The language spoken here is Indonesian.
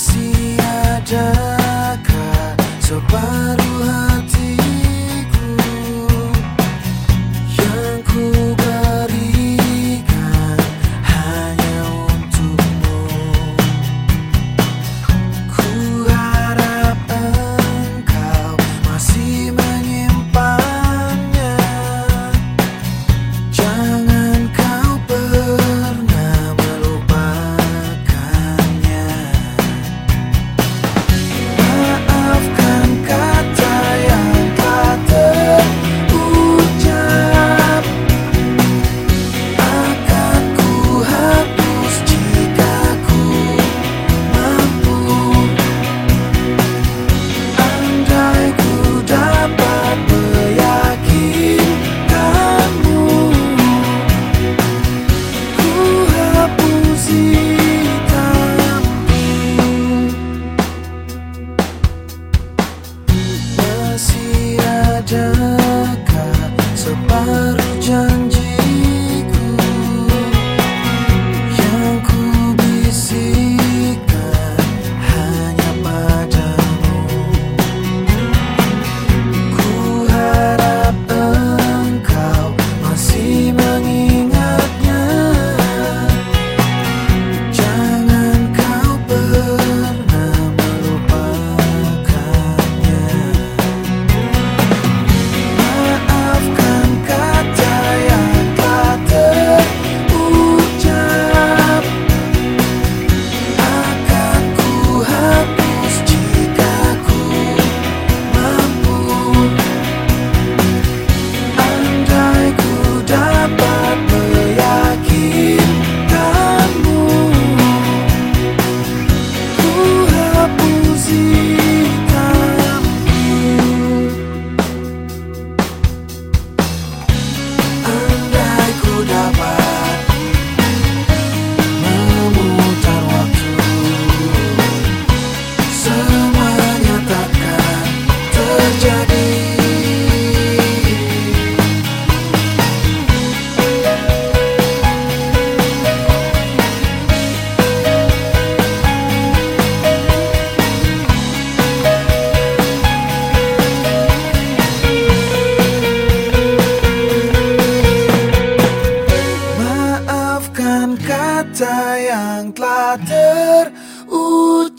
Masih adakah separuh telah terucap